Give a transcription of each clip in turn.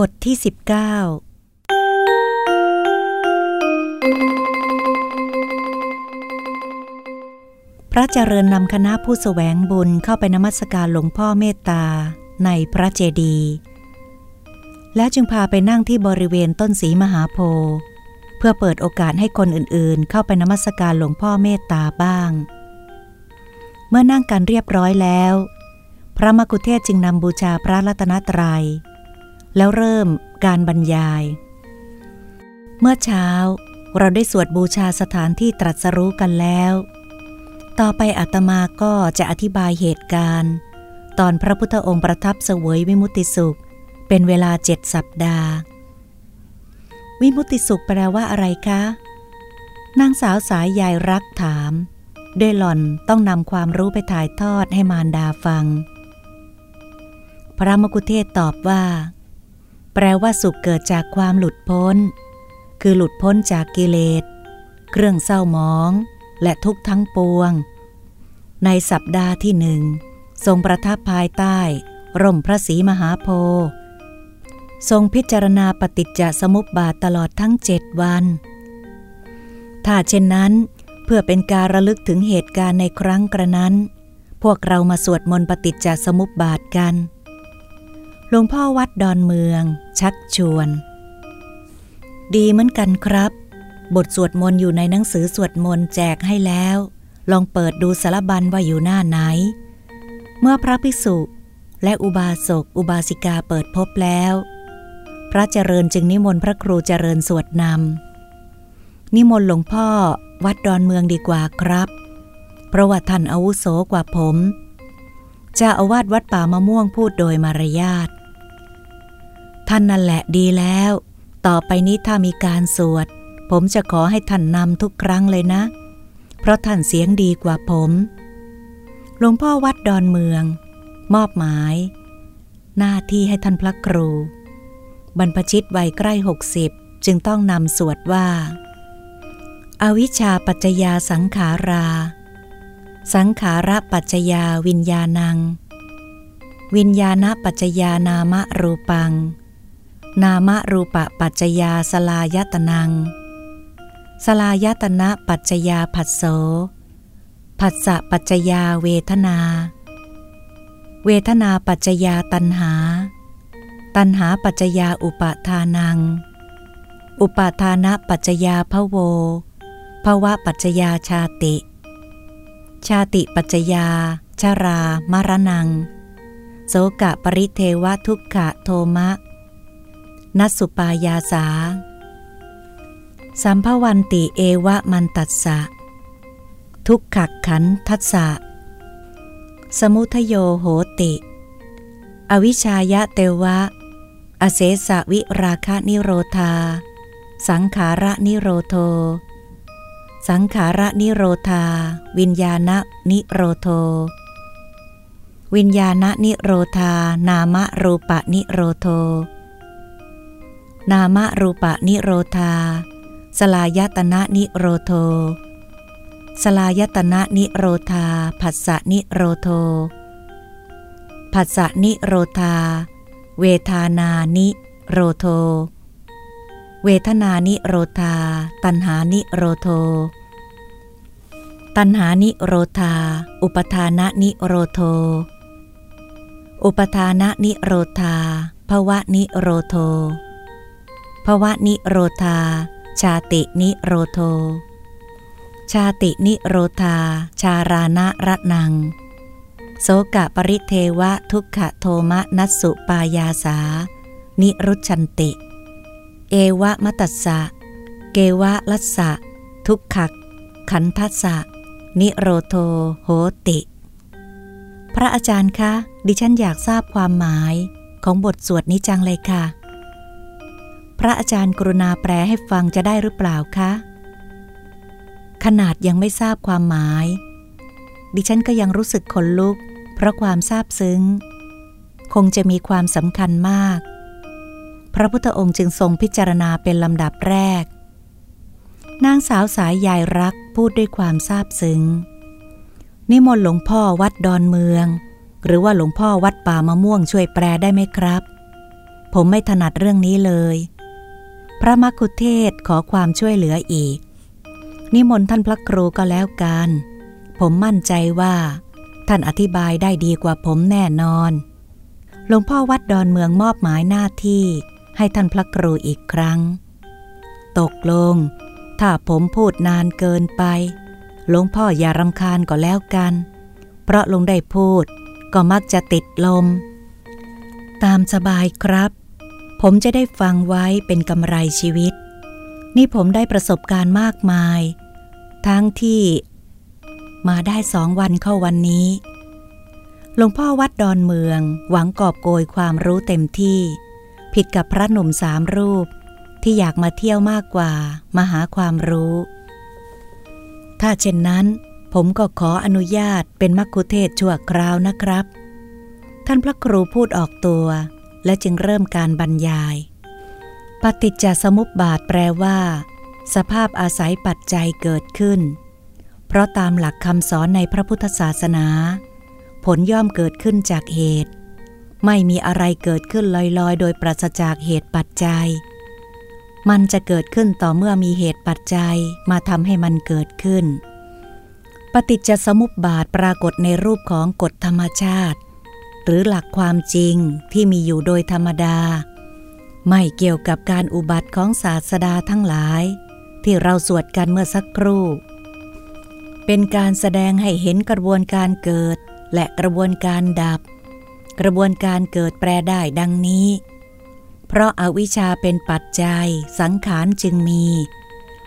บทที่ 19 พระเจริญนำคณะผู้สแสวงบุญเข้าไปนมัสการหลวงพ่อเมตตาในพระเจดีย์และจึงพาไปนั่งที่บริเวณต้นสีมหาโพธิ์เพื่อเปิดโอกาสให้คนอื่นๆ เข้าไปนมัสการหลวงพ่อเมตตาบ้าง เมื่อนั่งกันเรียบร้อยแล้ว พระมกุเทศจึงนำบูชาพระรัตนตรยัย แล้วเริ่มการบรรยาย เมื่อเช้าเราได้สวดบูชาสถานที่ตรัสรู้กันแล้ว ต่อไปอาตมาก็จะอธิบายเหตุการณ์ ตอนพระพุทธองค์ประทับเสวยวิมุติสุข เป็นเวลาเจ็ดสัปดาห์ วิมุติสุขแปลว่าอะไรคะ นางสาวสายยายรักถามด้วยหล่อนต้องนำความรู้ไปถ่ายทอดให้มารดาฟัง พระมกุเทศตอบว่า แปลว่าสุขเกิดจากความหลุดพ้น คือหลุดพ้นจากกิเลส เครื่องเศร้าหมอง และทุกทั้งปวง ในสัปดาห์ที่หนึ่งทรงประทับภายใต้ ร่มพระศรีมหาโพธิ์ทรงพิจารณาปฏิจจสมุปบาทตลอดทั้งเจ็ดวัน ถ้าเช่นนั้น เพื่อเป็นการระลึกถึงเหตุการณ์ในครั้งกระนั้น พวกเรามาสวดมนต์ปฏิจจสมุปบาทกัน หลวงพ่อวัดดอนเมือง ชักชวน ดีเหมือนกันครับ บทสวดมนต์อยู่ในหนังสือสวดมนต์แจกให้แล้ว ลองเปิดดูสารบัญว่าอยู่หน้าไหน เมื่อพระภิกษุและอุบาสกอุบาสิกาเปิดพบแล้ว พระเจริญจึงนิมนต์พระครูเจริญสวดนำนิมนต์หลวงพ่อวัดดอนเมืองดีกว่าครับ เพราะว่าท่านอาวุโสกว่าผม จ้าอาวาสวัดป่ามะม่วงพูดโดยมารยาท ท่านนั่นแหละดีแล้ว ต่อไปนี้ถ้ามีการสวด ผมจะขอให้ท่านนำทุกครั้งเลยนะ เพราะท่านเสียงดีกว่าผม หลวงพ่อวัดดอนเมือง มอบหมาย หน้าที่ให้ท่านพระครู บรรพชิตวัยใกล้หกสิบจึงต้องนำสวดว่าอาวิชชาปัจจยาสังขารา สังขาระปัจจยาวิญญาณัง วิญญาณปัจจยานามรูปัง นามรูปะปัจจยาสลายตนัง สลายตนะปัจจยาผัสโสผัสสะปัจจยาเวทนา เวทนาปัจจยาตัณหา ตัณหาปัจจยาอุปาทานัง อุปาทานะปัจจยาภโวภวะปัจจยาชาติ ชาติปัจจยาชารามรนัง โสกะปริเทวทุกขะโทมะ นัสุปายาสา สัมภวันติเอวะมันตัสสะ ทุกขขันทัสสะ สมุทโยโหติ อวิชายะเตวะ อเสสวิราคะนิโรธา สังขาระนิโรโท สังขาระนิโรธา วิญญาณนิโรโท วิญญาณนิโรธา นามรูปะนิโรโท นามรูปะนิโรธา สลายตนะนิโรโท สลายตนะนิโรธา ผัสสะนิโรโท ผัสสะนิโรธา เวทานานิโรโท เวทนานิโรธา ตัณหานิโรโท ตัณหานิโรธา อุปทานะนิโรโท อุปทานะนิโรธาภวะนิโรโทภวะนิโรธา ชาตินิโรโท ชาตินิโรธา ชารานะระนัง โสกะปริเทวะทุกขโทมะนัสสุปายาสา นิรุชันติ เอวะมตัสสะ เกวะลัสสะ ทุกขัก ขันทัสสะ นิโรโทโหติ พระอาจารย์คะ ดิฉันอยากทราบความหมายของบทสวดนี้จังเลยค่ะ พระอาจารย์กรุณาแปลให้ฟังจะได้หรือเปล่าคะ ขนาดยังไม่ทราบความหมาย ดิฉันก็ยังรู้สึกขนลุก เพราะความซาบซึ้ง คงจะมีความสำคัญมาก พระพุทธองค์จึงทรงพิจารณาเป็นลำดับแรก นางสาวสายยายรักพูดด้วยความซาบซึ้ง นิมนต์หลวงพ่อวัดดอนเมือง หรือว่าหลวงพ่อวัดป่ามะม่วงช่วยแปลได้ไหมครับ ผมไม่ถนัดเรื่องนี้เลย พระมักคุเทศขอความช่วยเหลืออีก นิมนต์ท่านพระครูก็แล้วกัน ผมมั่นใจว่า ท่านอธิบายได้ดีกว่าผมแน่นอนหลวงพ่อวัดดอนเมืองมอบหมายหน้าที่ ให้ท่านพระครูอีกครั้ง ตกลง ถ้าผมพูดนานเกินไป หลวงพ่ออย่ารำคาญก็แล้วกัน เพราะลงได้พูดก็มักจะติดลม ตามสบายครับ ผมจะได้ฟังไว้เป็นกำไรชีวิต นี่ผมได้ประสบการณ์มากมาย ทั้งที่มาได้สองวันเข้าวันนี้ หลวงพ่อวัดดอนเมืองหวังกอบโกยความรู้เต็มที่ ผิดกับพระหนุ่มสามรูปที่อยากมาเที่ยวมากกว่ามาหาความรู้ ถ้าเช่นนั้น ผมก็ขออนุญาตเป็นมักคุเทศชั่วคราวนะครับ ท่านพระครูพูดออกตัว และจึงเริ่มการบรรยาย ปฏิจจสมุปบาทแปลว่า สภาพอาศัยปัจจัยเกิดขึ้น เพราะตามหลักคำสอนในพระพุทธศาสนา ผลย่อมเกิดขึ้นจากเหตุ ไม่มีอะไรเกิดขึ้นลอยๆ โดยปราศจากเหตุปัจจัย มันจะเกิดขึ้นต่อเมื่อมีเหตุปัจจัยมาทำให้มันเกิดขึ้น ปฏิจจสมุปบาทปรากฏในรูปของกฎธรรมชาติ หรือหลักความจริงที่มีอยู่โดยธรรมดา ไม่เกี่ยวกับการอุบัติของศาสดาทั้งหลาย ที่เราสวดกันเมื่อสักครู่ เป็นการแสดงให้เห็นกระบวนการเกิดและกระบวนการดับ กระบวนการเกิดแปลได้ดังนี้ เพราะอาวิชชาเป็นปัจจัย สังขารจึงมี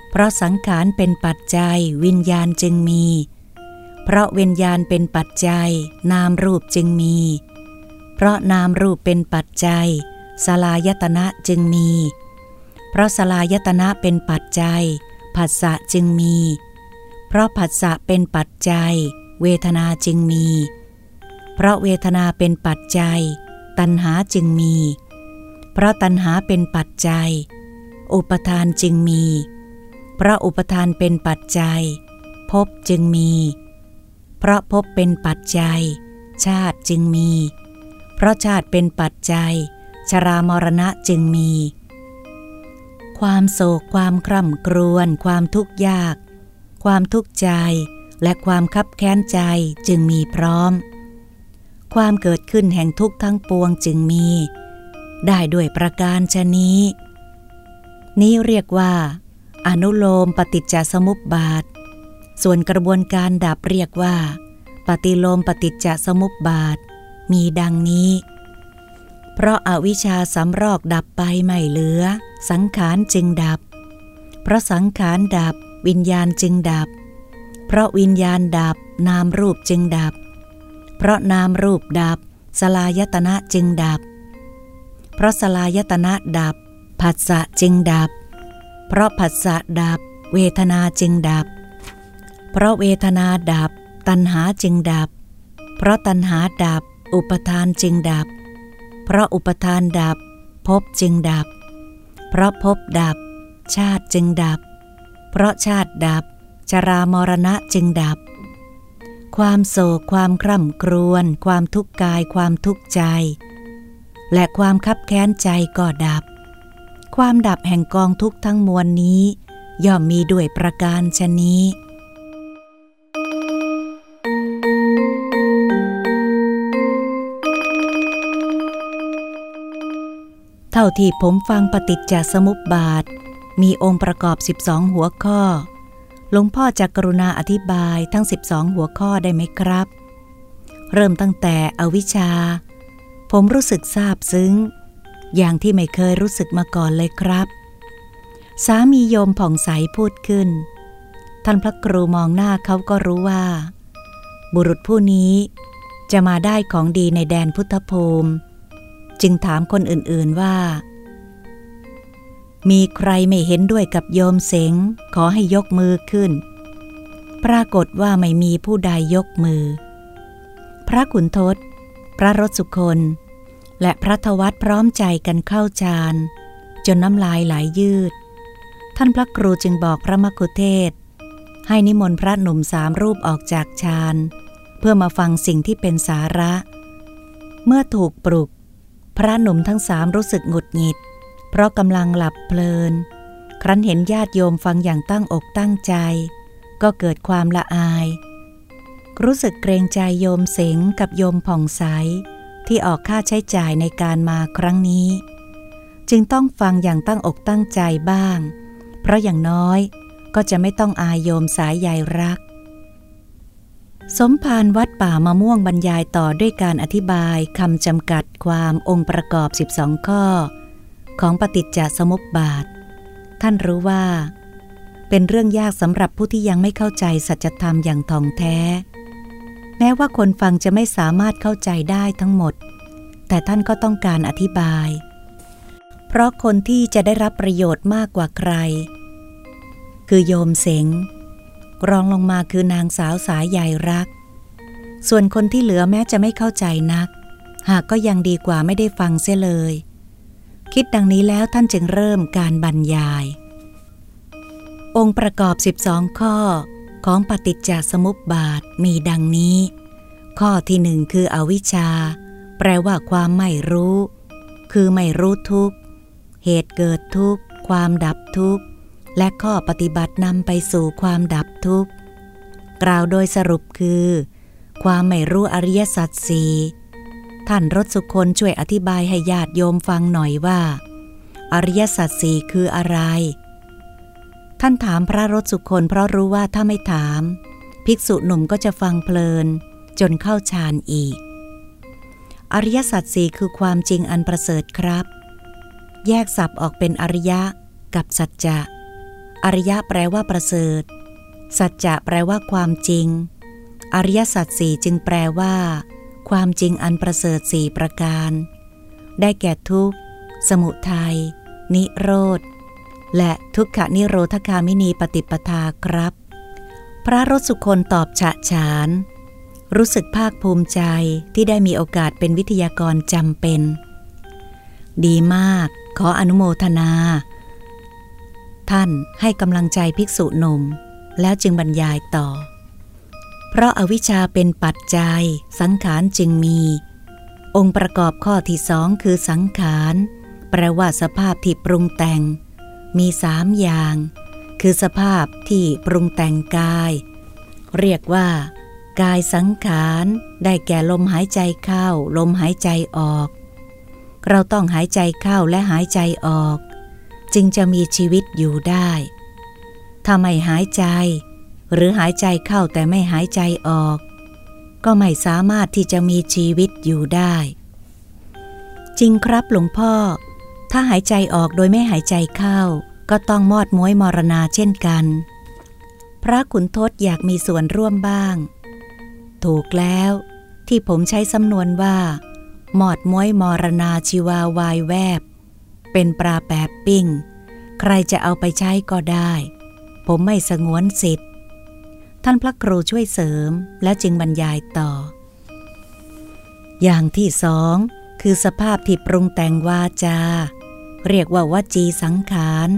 เพราะสังขารเป็นปัจจัย วิญญาณจึงมี เพราะวิญญาณเป็นปัจจัย นามรูปจึงมี เพราะนามรูปเป็นปัจจัยสลายตนะจึงมี เพราะสลายตนะเป็นปัจจัย ผัสสะจึงมี เพราะผัสสะเป็นปัจจัย เวทนาจึงมีเพราะเวทนาเป็นปัจจัย ตัณหาจึงมี เพราะตัณหาเป็นปัจจัย อุปทานจึงมี เพราะอุปทานเป็นปัจจัย ภพจึงมี เพราะพบเป็นปัจจัย ชาติจึงมี เพราะชาติเป็นปัจจัย ชรามรณะจึงมี ความโศกความคร่ำกรวนความทุกข์ยาก ความทุกข์ใจและความคับแค้นใจจึงมีพร้อม ความเกิดขึ้นแห่งทุกข์ทั้งปวงจึงมี ได้ด้วยประการชนี้ นี้เรียกว่า อนุโลมปฏิจจสมุปบาท ส่วนกระบวนการดับเรียกว่า ปฏิโลมปฏิจจสมุปบาท มีดังนี้ เพราะอาวิชชาสำรอกดับไปไม่เหลือ สังขารจึงดับ เพราะสังขารดับ วิญญาณจึงดับ เพราะวิญญาณดับนามรูปจึงดับ เพราะนามรูปดับ สลายตนะจึงดับ เพราะสลายตนะดับ ผัสสะจึงดับ เพราะผัสสะดับ เวทนาจึงดับ เพราะเวทนาดับ ตัณหาจึงดับ เพราะตัณหาดับ อุปทานจึงดับ เพราะอุปทานดับภพจึงดับ เพราะภพดับ ชาติจึงดับ เพราะชาติดับ ชรามรณะจึงดับ ความโศก ความคร่ำครวญ ความทุกข์กาย ความทุกข์ใจ และความคับแค้นใจก็ดับ ความดับแห่งกองทุกข์ทั้งมวลนี้ ย่อมมีด้วยประการชนี้เท่าที่ผมฟังปฏิจจสมุปบาท มีองค์ประกอบ 12 หัวข้อ หลวงพ่อจะกรุณาอธิบายทั้ง 12 หัวข้อได้ไหมครับ เริ่มตั้งแต่อวิชชา ผมรู้สึกซาบซึ้ง อย่างที่ไม่เคยรู้สึกมาก่อนเลยครับ สามีโยมผ่องใสพูดขึ้น ท่านพระครูมองหน้าเขาก็รู้ว่า บุรุษผู้นี้จะมาได้ของดีในแดนพุทธภูมิ จึงถามคนอื่นๆว่า มีใครไม่เห็นด้วยกับโยมเสงขอให้ยกมือขึ้น ปรากฏว่าไม่มีผู้ใดยกมือ พระขุนทศ พระรสุคน และพระทวัตพร้อมใจกันเข้าฌาน จนน้ำลายไหลยยืด ท่านพระครูจึงบอกพระมกุเทศ ให้นิมนต์พระหนุ่มสามรูปออกจากฌานเพื่อมาฟังสิ่งที่เป็นสาระ เมื่อถูกปลุก พระหนุ่มทั้งสามรู้สึกหงุดหงิด ราะกำลังหลับเพลิน ครั้นเห็นญาติโยมฟังอย่างตั้งอกตั้งใจ ก็เกิดความละอาย รู้สึกเกรงใจโยมเสงกับโยมผ่องใส ที่ออกค่าใช้จ่ายในการมาครั้งนี้ จึงต้องฟังอย่างตั้งอกตั้งใจบ้าง เพราะอย่างน้อยก็จะไม่ต้องอายโยมสายใยรัก สมภารวัดป่ามะม่วงบรรยายต่อด้วยการอธิบายคำจำกัดความองค์ประกอบ 12 ข้อ ของปฏิจจสมุปบาท ท่านรู้ว่า เป็นเรื่องยากสำหรับผู้ที่ยังไม่เข้าใจสัจธรรมอย่างท่องแท้ แม้ว่าคนฟังจะไม่สามารถเข้าใจได้ทั้งหมด แต่ท่านก็ต้องการอธิบาย เพราะคนที่จะได้รับประโยชน์มากกว่าใคร คือโยมเสงรองลงมาคือนางสาวสายใหญ่รัก ส่วนคนที่เหลือแม้จะไม่เข้าใจนัก หากก็ยังดีกว่าไม่ได้ฟังเสียเลย คิดดังนี้แล้วท่านจึงเริ่มการบรรยาย องค์ประกอบ 12 ข้อของปฏิจจสมุปบาทมีดังนี้ ข้อที่หนึ่งคืออวิชชา แปลว่าความไม่รู้ คือไม่รู้ทุกเหตุเกิดทุกความดับทุกและข้อปฏิบัตินำไปสู่ความดับทุกกล่าวโดยสรุปคือ ความไม่รู้อริยสัจสี ท่านรถสุคนช่วยอธิบายให้ญาติโยมฟังหน่อยว่า อริยสัจสี่คืออะไร ท่านถามพระรถสุคนเพราะรู้ว่าถ้าไม่ถาม ภิกษุหนุ่มก็จะฟังเพลิน จนเข้าฌานอีก อริยสัจสี่คือความจริงอันประเสริฐครับ แยกสับออกเป็นอริยะกับสัจจะ อริยะแปลว่าประเสริฐ สัจจะแปลว่าความจริง อริยสัจสี่จึงแปลว่า ความจริงอันประเสริฐสี่ประการ ได้แก่ทุกข์ สมุทัย นิโรธ และทุกขนิโรธคามินีปฏิปทาครับ พระรสุคนตอบฉะฉาน รู้สึกภาคภูมิใจที่ได้มีโอกาสเป็นวิทยากรจำเป็น ดีมาก ขออนุโมทนา ท่านให้กำลังใจภิกษุหนุ่ม แล้วจึงบรรยายต่อ เพราะอาวิชชาเป็นปัจจัย สังขารจึงมี องค์ประกอบข้อที่สองคือสังขารแปลว่าสภาพที่ปรุงแต่ง มีสามอย่าง คือสภาพที่ปรุงแต่งกาย เรียกว่า กายสังขาร ได้แก่ลมหายใจเข้า ลมหายใจออก เราต้องหายใจเข้าและหายใจออก จึงจะมีชีวิตอยู่ได้ถ้าไม่หายใจ หรือหายใจเข้าแต่ไม่หายใจออก ก็ไม่สามารถที่จะมีชีวิตอยู่ได้ จริงครับหลวงพ่อ ถ้าหายใจออกโดยไม่หายใจเข้า ก็ต้องมอดม้วยมรณาเช่นกัน พระขุนทศอยากมีส่วนร่วมบ้าง ถูกแล้วที่ผมใช้สำนวนว่า หมอดม้วยมรณาชีวาวายแวบ เป็นปลาแปบปิ้ง ใครจะเอาไปใช้ก็ได้ ผมไม่สงวนสิทธิ ท่านพระครูช่วยเสริมและจึงบรรยายต่อ อย่างที่สองคือสภาพที่ปรุงแต่งวาจา เรียกว่าวจีสังขาร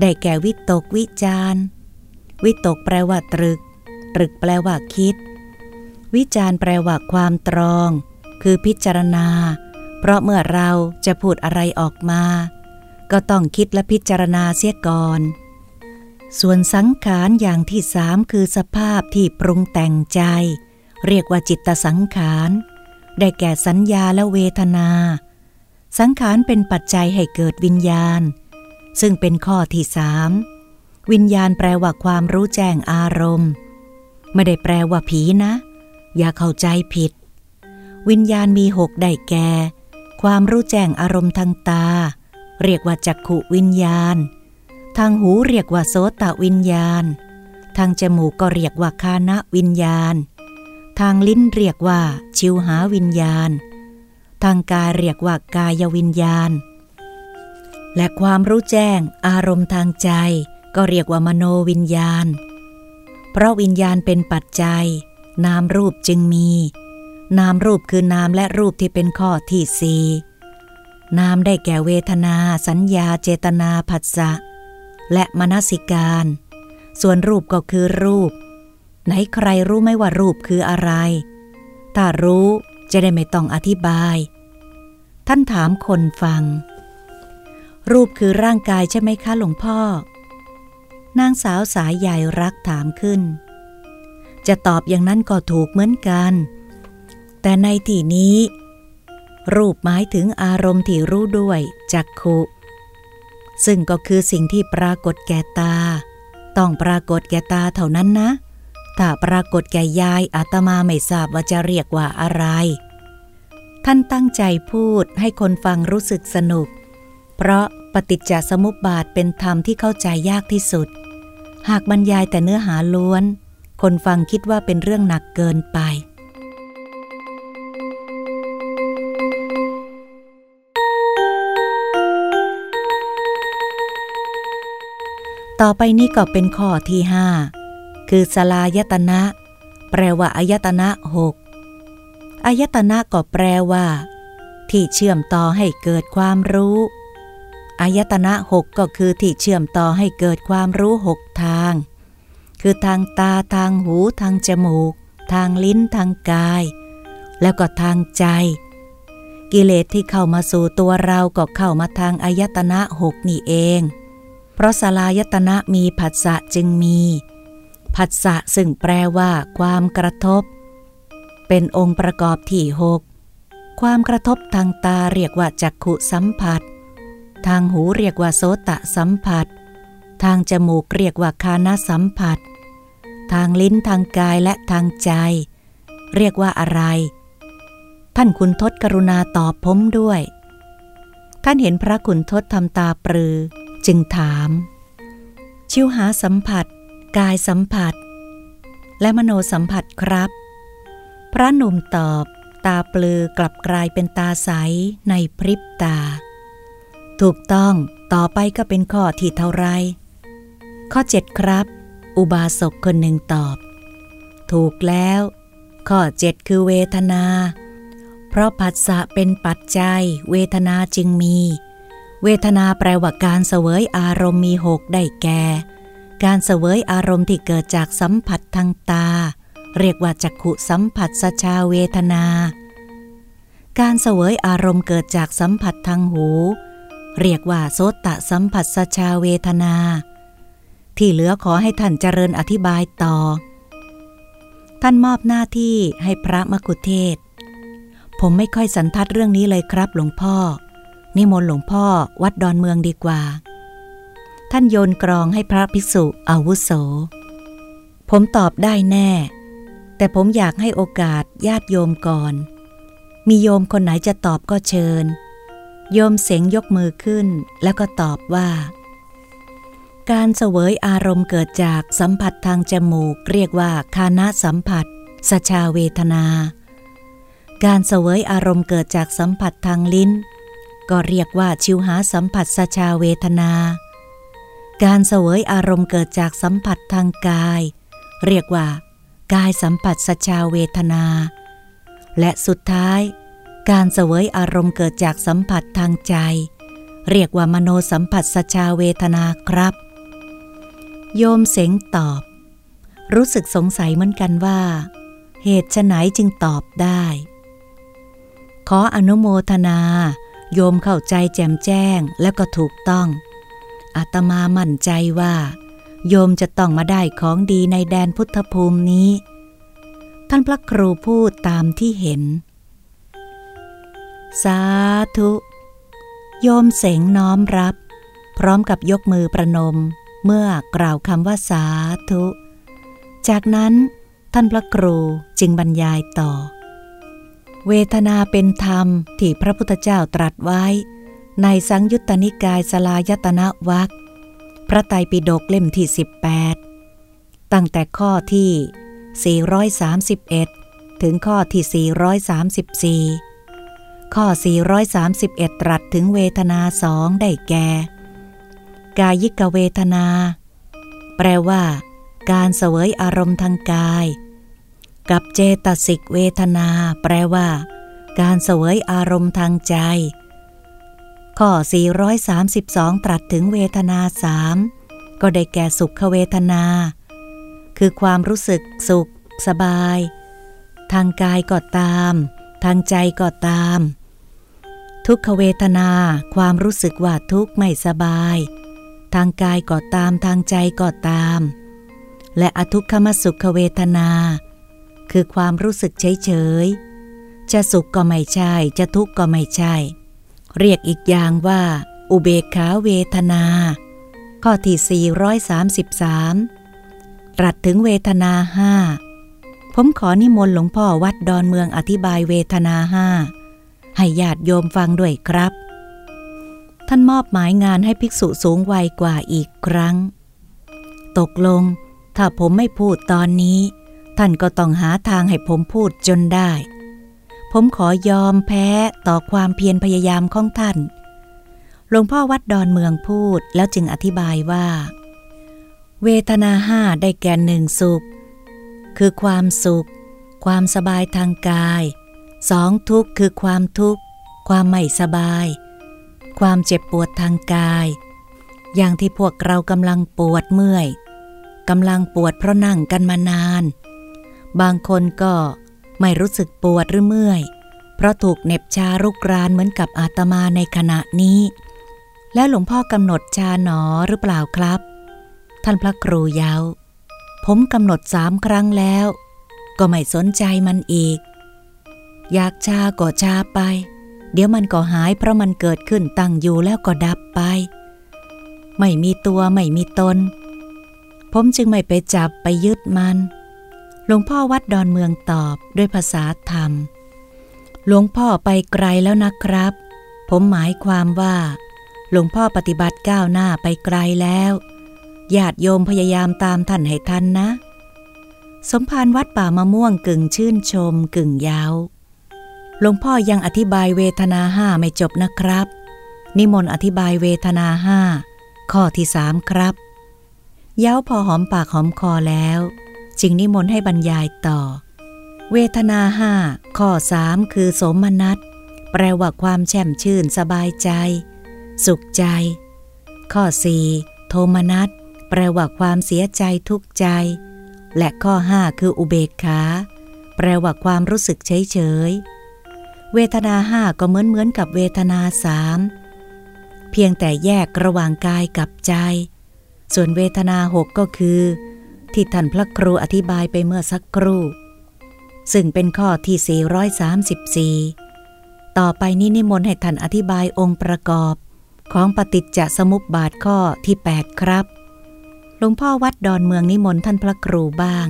ได้แก่วิตกวิจารวิตกแปลว่าตรึก ตรึกแปลว่าคิด วิจารแปลว่าความตรอง คือพิจารณา เพราะเมื่อเราจะพูดอะไรออกมา ก็ต้องคิดและพิจารณาเสียก่อน ส่วนสังขารอย่างที่สามคือสภาพที่ปรุงแต่งใจ เรียกว่าจิตสังขาร ได้แก่สัญญาและเวทนา สังขารเป็นปัจจัยให้เกิดวิญญาณ ซึ่งเป็นข้อที่สามวิญญาณแปลว่าความรู้แจ้งอารมณ์ ไม่ได้แปลว่าผีนะ อย่าเข้าใจผิด วิญญาณมีหกได้แก่ ความรู้แจ้งอารมณ์ทางตา เรียกว่าจักขุวิญญาณ ทางหูเรียกว่าโสตวิญญาณ ทางจมูกก็เรียกว่าคานะวิญญาณ ทางลิ้นเรียกว่า ชิวหาวิญญาณ ทางกายเรียกว่ากายวิญญาณ และความรู้แจ้งอารมณ์ทางใจ ก็เรียกว่ามโนวิญญาณ เพราะวิญญาณเป็นปัจจัย นามรูปจึงมี นามรูปคือนามและรูปที่เป็นข้อที่สี่นามได้แก่เวทนา สัญญา เจตนาผัสสะ และมนสิการ ส่วนรูปก็คือรูป ไหนใครรู้ไหมว่ารูปคืออะไร ถ้ารู้จะได้ไม่ต้องอธิบาย ท่านถามคนฟัง รูปคือร่างกายใช่ไหมคะหลวงพ่อ นางสาวสายใหญ่รักถามขึ้น จะตอบอย่างนั้นก็ถูกเหมือนกัน แต่ในที่นี้ รูปหมายถึงอารมณ์ที่รู้ด้วยจักขุ ซึ่งก็คือสิ่งที่ปรากฏแก่ตา ต้องปรากฏแก่ตาเท่านั้นนะ ถ้าปรากฏแก่ยายอาตมาไม่ทราบว่าจะเรียกว่าอะไร ท่านตั้งใจพูดให้คนฟังรู้สึกสนุก เพราะปฏิจจสมุปบาทเป็นธรรมที่เข้าใจยากที่สุด หากบรรยายแต่เนื้อหาล้วน คนฟังคิดว่าเป็นเรื่องหนักเกินไป ต่อไปนี้ก็เป็นข้อที่ห้าคือสลายตนะ แปลว่าอายตนะหกอายตนะก็แปลว่า ที่เชื่อมต่อให้เกิดความรู้อายตนะหกก็คือที่เชื่อมต่อให้เกิดความรู้หกทาง คือทางตาทางหูทางจมูก ทางลิ้นทางกาย แล้วก็ทางใจ กิเลสที่เข้ามาสู่ตัวเราก็เข้ามาทางอายตนะหกนี่เอง ราะสลายตนะมีผัสสะจึงมี ผัสสะซึ่งแปลว่า ความกระทบ เป็นองค์ประกอบที่หกความกระทบทางตาเรียกว่าจักขุสัมผัส ทางหูเรียกว่าโสตะสัมผัส ทางจมูกเรียกว่าคานาสัมผัส ทางลิ้นทางกายและทางใจ เรียกว่าอะไร ท่านคุณทศกรุณาตอบผมด้วย ท่านเห็นพระคุณทศทำตาปรือ จึงถาม ชิวหาสัมผัส กายสัมผัส และมโนสัมผัสครับ พระหนุ่มตอบตาปลือกลับกลายเป็นตาใสในพริบตา ถูกต้องต่อไปก็เป็นข้อที่เท่าไร ข้อเจ็ดครับ อุบาสกคนหนึ่งตอบ ถูกแล้ว ข้อเจ็ดคือเวทนา เพราะผัสสะเป็นปัจจัย เวทนาจึงมี เวทนาแปลว่าการเสวยอารมณ์มีหกได้แก่ การเสวยอารมณ์ที่เกิดจากสัมผัสทางตา เรียกว่าจักขุสัมผัสสชาเวทนา การเสวยอารมณ์เกิดจากสัมผัสทางหู เรียกว่าโสตะสัมผัสสชาเวทนา ที่เหลือขอให้ท่านเจริญอธิบายต่อ ท่านมอบหน้าที่ให้พระมกุเทศ ผมไม่ค่อยสันทัดเรื่องนี้เลยครับหลวงพ่อ นิมนต์หลวงพ่อวัดดอนเมืองดีกว่า ท่านโยนกรองให้พระภิกษุอาวุโส ผมตอบได้แน่ แต่ผมอยากให้โอกาสญาติโยมก่อน มีโยมคนไหนจะตอบก็เชิญ โยมเสงยกมือขึ้นแล้วก็ตอบว่า การเสวยอารมณ์เกิดจากสัมผัสทางจมูก เรียกว่าคานะสัมผัสสชาเวทนาการเสวยอารมณ์เกิดจากสัมผัสทางลิ้น ก็เรียกว่าชิวหาสัมผัสสชาเวทนา การเสวยอารมณ์เกิดจากสัมผัสทางกาย เรียกว่า กายสัมผัสสชาเวทนา และสุดท้าย การเสวยอารมณ์เกิดจากสัมผัสทางใจ เรียกว่ามโนสัมผัสสชาเวทนาครับ โยมเสงตอบ รู้สึกสงสัยเหมือนกันว่า เหตุไฉนจึงตอบได้ ขออนุโมทนา โยมเข้าใจแจ่มแจ้งแล้วก็ถูกต้อง อาตมามั่นใจว่า โยมจะต้องมาได้ของดีในแดนพุทธภูมินี้ ท่านพระครูพูดตามที่เห็น สาธุ โยมเสงน้อมรับ พร้อมกับยกมือประนม เมื่อกล่าวคำว่าสาธุ จากนั้นท่านพระครูจึงบรรยายต่อ เวทนาเป็นธรรมที่พระพุทธเจ้าตรัสไว้ ในสังยุตตนิกายสลายตนะวักพระไตรปิฎกเล่มที่ 18 ตั้งแต่ข้อที่ 431 ถึงข้อที่ 434 ข้อ 431 ตรัสถึงเวทนาสองได้แก่ กายิกเวทนา แปลว่า การเสวยอารมณ์ทางกาย กับเจตสิกเวทนา แปลว่า การเสวยอารมณ์ทางใจ ข้อ 432 ตรัสถึงเวทนาสามก็ได้แก่สุขเวทนา คือความรู้สึกสุข สบาย ทางกายก็ตาม ทางใจก็ตาม ทุกขเวทนา ความรู้สึกว่าทุกข์ไม่สบาย ทางกายก็ตามทางใจก็ตาม และอทุกขมสุขเวทนา คือความรู้สึกเฉยเฉยจะสุขก็ไม่ใช่ จะทุกข์ก็ไม่ใช่ เรียกอีกอย่างว่า อุเบกขาเวทนา ข้อที่ 433 ตรัสถึงเวทนาห้าผมขอนิมนต์หลวงพ่อวัดดอนเมืองอธิบายเวทนาห้าให้ญาติโยมฟังด้วยครับ ท่านมอบหมายงานให้ภิกษุสูงวัยกว่าอีกครั้ง ตกลง ถ้าผมไม่พูดตอนนี้ ท่านก็ต้องหาทางให้ผมพูดจนได้ ผมขอยอมแพ้ต่อความเพียรพยายามของท่าน หลวงพ่อวัดดอนเมืองพูดแล้วจึงอธิบายว่า เวทนาห้าได้แก่หนึ่งสุข คือความสุข ความสบายทางกายสองทุกข์คือความทุกข์ ความไม่สบาย ความเจ็บปวดทางกาย อย่างที่พวกเรากำลังปวดเมื่อยกำลังปวดเพราะนั่งกันมานาน บางคนก็ไม่รู้สึกปวดหรือเมื่อย เพราะถูกเน็บชารุกรานเหมือนกับอาตมาในขณะนี้ แล้วหลวงพ่อกำหนดชาหนอหรือเปล่าครับ ท่านพระครูยาวผมกำหนดสามครั้งแล้ว ก็ไม่สนใจมันอีก อยากชาก็ชาไป เดี๋ยวมันก็หายเพราะมันเกิดขึ้นตั้งอยู่แล้วก็ดับไป ไม่มีตัวไม่มีตน ผมจึงไม่ไปจับไปยึดมัน ลวงพ่อวัดดอนเมืองตอบด้วยภาษาธรรม หลวงพ่อไปไกลแล้วนะครับ ผมหมายความว่า หลวงพ่อปฏิบัติก้าวหน้าไปไกลแล้วญาติโยมพยายามตามท่านให้ทันนะ สมภารวัดป่ามะม่วงกึ่งชื่นชมกึ่งยาวหลวงพ่อยังอธิบายเวทนาห้าไม่จบนะครับ นิมนต์อธิบายเวทนาห้าข้อที่สามครับ เย้าพอหอมปากหอมคอแล้ว จึงนิมนต์ให้บรรยายต่อ เวทนาห้าข้อสามคือสมนัตแปลว่าความแช่มชื่นสบายใจ สุขใจ ข้อสี่โทมนัตแปลว่าความเสียใจทุกข์ใจ และข้อห้าคืออุเบกขา แปลว่าความรู้สึกเฉยเฉยเวทนาห้าก็เหมือนเหมือนกับเวทนาสามเพียงแต่แยกระหว่างกายกับใจ ส่วนเวทนาหกก็คือ ที่ท่านพระครูอธิบายไปเมื่อสักครู่ ซึ่งเป็นข้อที่ 434 ต่อไปนี้นิมนต์ให้ท่านอธิบายองค์ประกอบ ของปฏิจจสมุปบาทข้อที่ 8 ครับหลวงพ่อวัดดอนเมืองนิมนต์ท่านพระครูบ้าง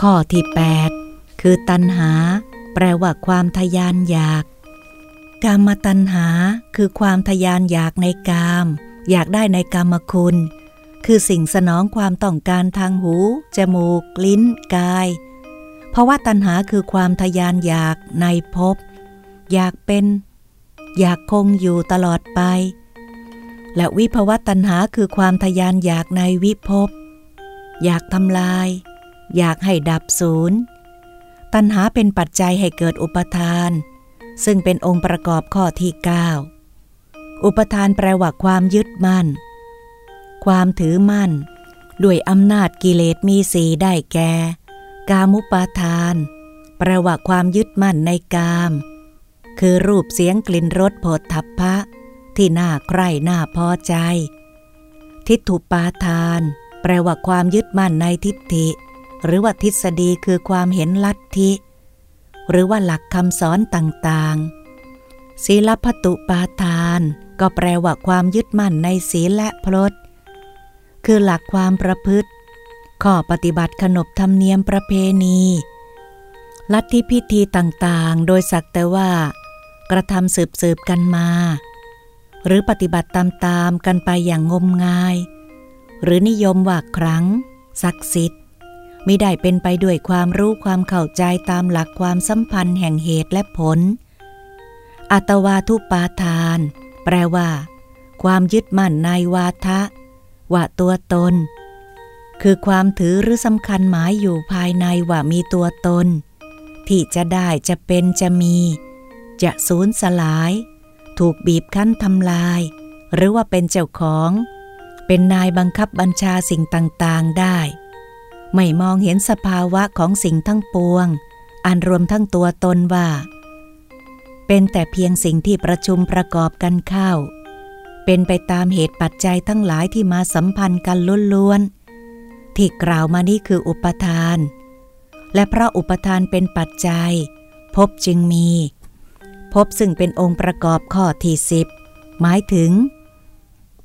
ข้อที่ 8 คือตัณหา แปลว่าความทยานอยาก กามตัณหาคือความทยานอยากในกาม อยากได้ในกามคุณ คือสิ่งสนองความต้องการทางหู จมูก ลิ้น กาย เพราะว่าตัณหาคือความทยานอยากในภพ อยากเป็น อยากคงอยู่ตลอดไป และวิภวตัณหาคือความทยานอยากในวิภพ อยากทำลาย อยากให้ดับศูนย์ ตัณหาเป็นปัจจัยให้เกิดอุปทาน ซึ่งเป็นองค์ประกอบข้อที่ 9 อุปทานแปลว่าความยึดมั่น ความถือมั่น ด้วยอำนาจกิเลสมีสีได้แก่ กามุปาทาน แปลว่าความยึดมั่นในกาม คือรูปเสียงกลิ่นรสโผฏฐัพพะ ที่น่าใคร่น่าพอใจ ทิฏฐุปาทาน แปลว่าความยึดมั่นในทิฏฐิ หรือว่าทฤษฎีคือความเห็นลัทธิ หรือว่าหลักคำสอนต่างๆ ศีลพัตุปาทาน ก็แปลว่าความยึดมั่นในศีลและพลดคือหลักความประพฤติ ข้อปฏิบัติขนบธรรมเนียมประเพณี ลัทธิพิธีต่างๆ โดยสักแต่ว่า กระทำสืบสืบกันมา หรือปฏิบัติตามๆกันไปอย่างงมงาย หรือนิยมว่าครั้งศักดิ์สิทธิ ไมิได้เป็นไปด้วยความรู้ความเข้าใจตามหลักความสัมพันธ์แห่งเหตุและผล อัตวาทุปาทาน แปลว่า ความยึดมั่นในวาทะ ว่าตัวตน คือความถือหรือสำคัญหมายอยู่ภายในว่ามีตัวตน ที่จะได้จะเป็นจะมี จะสูญสลาย ถูกบีบคั้นทำลาย หรือว่าเป็นเจ้าของ เป็นนายบังคับบัญชาสิ่งต่างๆได้ ไม่มองเห็นสภาวะของสิ่งทั้งปวง อันรวมทั้งตัวตนว่า เป็นแต่เพียงสิ่งที่ประชุมประกอบกันเข้า เป็นไปตามเหตุปัจจัยทั้งหลายที่มาสัมพันธ์กันล้วนๆ ที่กล่าวมานี้คืออุปทาน และเพราะอุปทานเป็นปัจจัย พบจึงมี พบซึ่งเป็นองค์ประกอบข้อที่สิบหมายถึง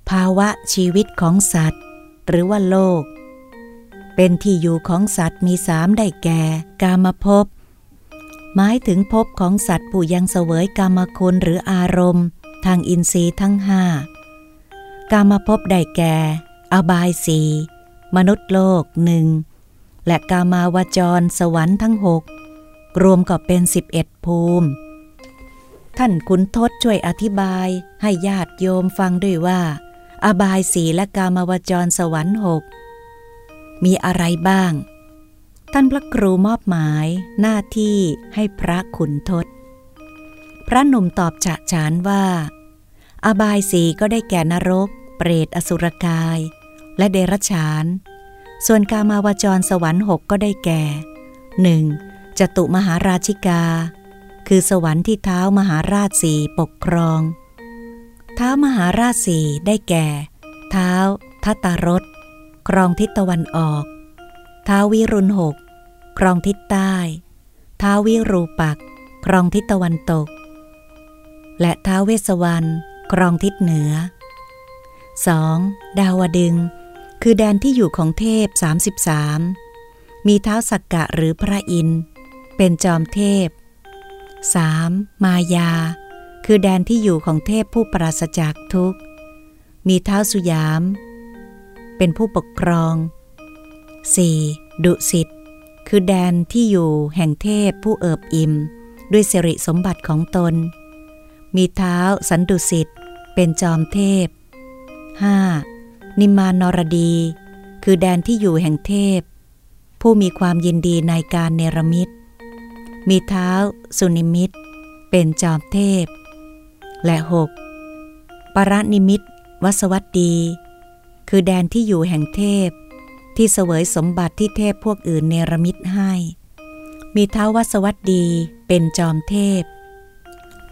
ภาวะชีวิตของสัตว์ หรือว่าโลก เป็นที่อยู่ของสัตว์มีสามได้แก่ กามภพหมายถึงภพของสัตว์ผู้ยังเสวยกามคุณหรืออารมณ์ ทางอินทรีย์ทั้งห้ากามภพได้แก่ อบายสีมนุษย์โลกหนึ่งและกามาวจรสวรรค์ทั้งหกรวมก็เป็นสิบเอ็ดภูมิท่านคุณทศช่วยอธิบายให้ญาติโยมฟังด้วยว่า อบายสีและกามาวจรสวรรค์หก มีอะไรบ้าง ท่านพระครูมอบหมายหน้าที่ให้พระขุนทศ พระหนุ่มตอบฉะฉานว่า อบายสีก็ได้แก่นรก เปรตอสุรกาย และเดรัจฉาน ส่วนกามาวจรสวรรค์หกก็ได้แก่หนึ่งจตุมหาราชิกา คือสวรรค์ที่เท้ามหาราชสีปกครอง เท้ามหาราชสีได้แก่ เท้าทัตตารถ ครองทิศตะวันออก ท้าวิรุณหก ครองทิศใต้ ท้าวิรูปัก ครองทิศตะวันตก และท้าเวสวรรณครองทิศเหนือ 2. ดาวดึง คือแดนที่อยู่ของเทพ 33 มีเท้าสักกะหรือพระอินทเป็นจอมเทพ 3. มายา คือแดนที่อยู่ของเทพผู้ปราศจากทุกข์ มีเท้าสุยาม เป็นผู้ปกครอง 4. ดุสิตคือแดนที่อยู่แห่งเทพผู้เอิบอิ่ม ด้วยสิริสมบัติของตน มีเท้าสันดุสิตเป็นจอมเทพ 5. นิมานรดี คือแดนที่อยู่แห่งเทพ ผู้มีความยินดีในการเนรมิต มีเท้าสุนิมิต เป็นจอมเทพ และหกปรนิมิตวสวัตดี คือแดนที่อยู่แห่งเทพ ที่เสวยสมบัติที่เทพพวกอื่นเนรมิตให้ มีเท้าวสวัตดีเป็นจอมเทพ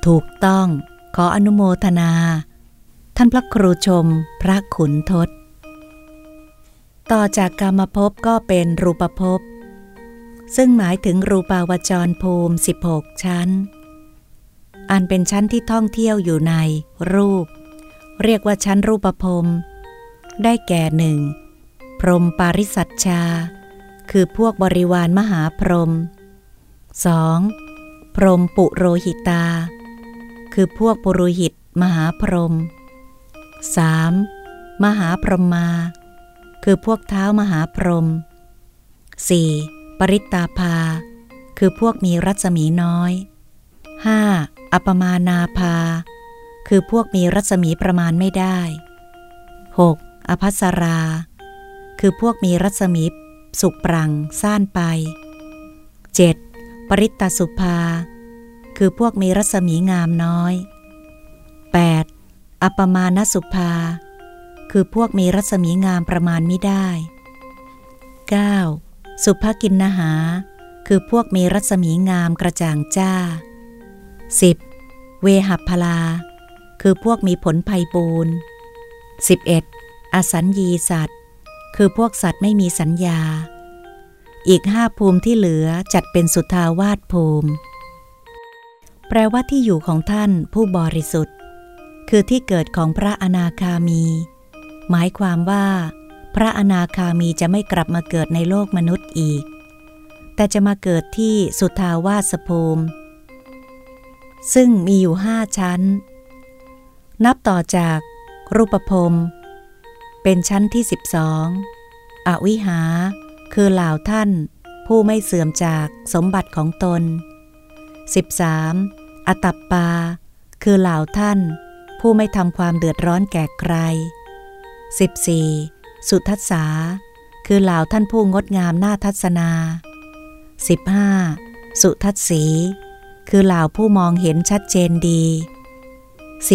ถูกต้องขออนุโมทนา ท่านพระครูชมพระขุนทศ ต่อจากกรรมภพก็เป็นรูปภพ ซึ่งหมายถึงรูปาวจรภูมิ 16 ชั้น อันเป็นชั้นที่ท่องเที่ยวอยู่ในรูป เรียกว่าชั้นรูปภพ ได้แก่หนึ่งพรหมปาริสัชชา คือพวกบริวารมหาพรหม 2. พรหมปุโรหิตา คือพวกปุโรหิตมหาพรหม 3. มหาพรหมา คือพวกเท้ามหาพรหม 4. ปริตตาภา คือพวกมีรัศมีน้อย 5. อัปมานาภา คือพวกมีรัศมีประมาณไม่ได้ 6. อภัสรา คือพวกมีรัศมีสุกปรังซ่านไป 7. ปริตตสุภา คือพวกมีรัศมีงามน้อย 8. อัปมาณสุภา คือพวกมีรัศมีงามประมาณไม่ได้ 9. สุภกินนหา คือพวกมีรัศมีงามกระจ่างจ้า 10. เวหัพลา คือพวกมีผลภัยปูน 11. อสัญญีสัตว์ คือพวกสัตว์ไม่มีสัญญา อีกห้าภูมิที่เหลือจัดเป็นสุทาวาสภูมิ แปลว่าที่อยู่ของท่านผู้บริสุทธิ์ คือที่เกิดของพระอนาคามี หมายความว่า พระอนาคามีจะไม่กลับมาเกิดในโลกมนุษย์อีก แต่จะมาเกิดที่สุทาวาสภูมิ ซึ่งมีอยู่ห้าชั้น นับต่อจากรูปภพ เป็นชั้นที่สิบสองอวิหา คือเหล่าท่าน ผู้ไม่เสื่อมจากสมบัติของตน 13. อตัปปา คือเหล่าท่าน ผู้ไม่ทำความเดือดร้อนแก่ใคร 14. สุทัศสา คือเหล่าท่านผู้งดงามหน้าทัศนา 15. สุทัศสี คือเหล่าผู้มองเห็นชัดเจนดี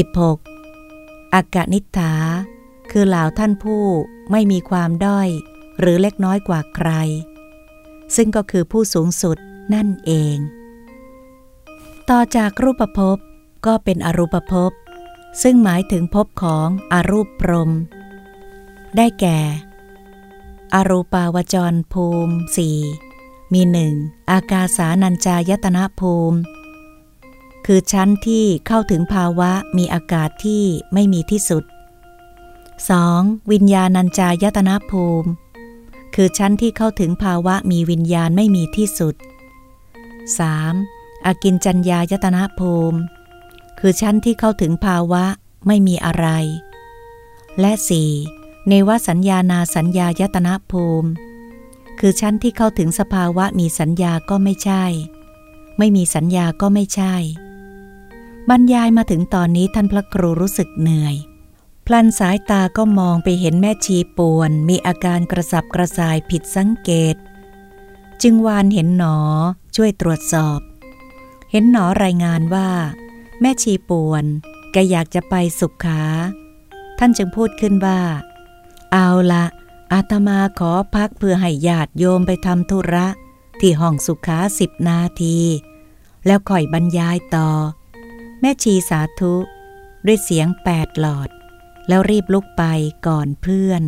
16. อากานิฐา คือเหล่าท่านผู้ไม่มีความด้อย หรือเล็กน้อยกว่าใคร ซึ่งก็คือผู้สูงสุดนั่นเอง ต่อจากรูปภพก็เป็นอรูปภพ ซึ่งหมายถึงภพของอรูปพรม ได้แก่ อรูปาวจรภูมิสี่มีหนึ่งอากาสานัญจายตนะภูมิ คือชั้นที่เข้าถึงภาวะมีอากาศที่ไม่มีที่สุด 2. วิญญาณัญจายตนะภูมิ คือชั้นที่เข้าถึงภาวะมีวิญญาณไม่มีที่สุด 3. อากินจัญญายตนะภูมิ คือชั้นที่เข้าถึงภาวะไม่มีอะไร และ 4. เนวสัญญานาสัญญายตนะภูมิ คือชั้นที่เข้าถึงสภาวะมีสัญญาก็ไม่ใช่ ไม่มีสัญญาก็ไม่ใช่ บรรยายมาถึงตอนนี้ท่านพระครูรู้สึกเหนื่อย พลันสายตาก็มองไปเห็นแม่ชีป่วน มีอาการกระสับกระส่ายผิดสังเกต จึงวานเห็นหนอช่วยตรวจสอบ เห็นหนอรายงานว่า แม่ชีป่วนแกอยากจะไปสุขขา ท่านจึงพูดขึ้นว่า เอาละอาตมาขอพักเพื่อให้ญาติโยมไปทำธุระ ที่ห้องสุขาสิบนาที แล้วค่อยบรรยายต่อ แม่ชีสาธุ ด้วยเสียงแปดหลอด แล้วรีบลุกไปก่อนเพื่อน